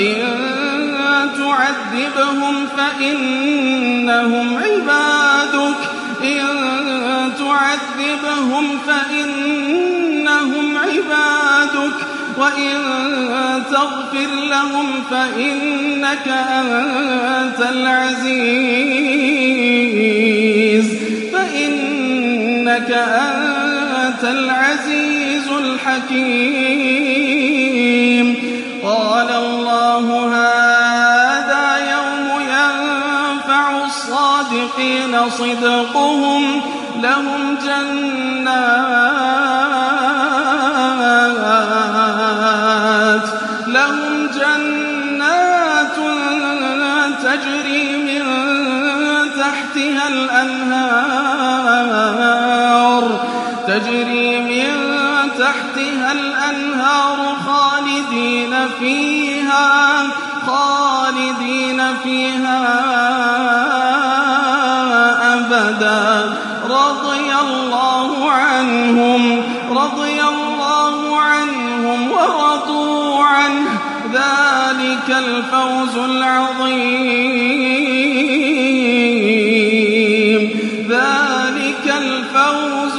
إن تعذبهم فإنهم عبادك. إن تعذبهم فإنهم عبادك. وإن تغفر لهم فإنك أنت العزيز. فإنك أنت العزيز الحكيم. الله هذا يوم ينفع الصادقين صدقهم لهم جنات لهم جنات تجري من تحتها الأنهار تجري من تحتها الأنهار خالدين فيها. فيها أبدا. رضي الله عنهم رضي الله عنهم ورضوا عنه. ذلك الفوز العظيم. ذلك الفوز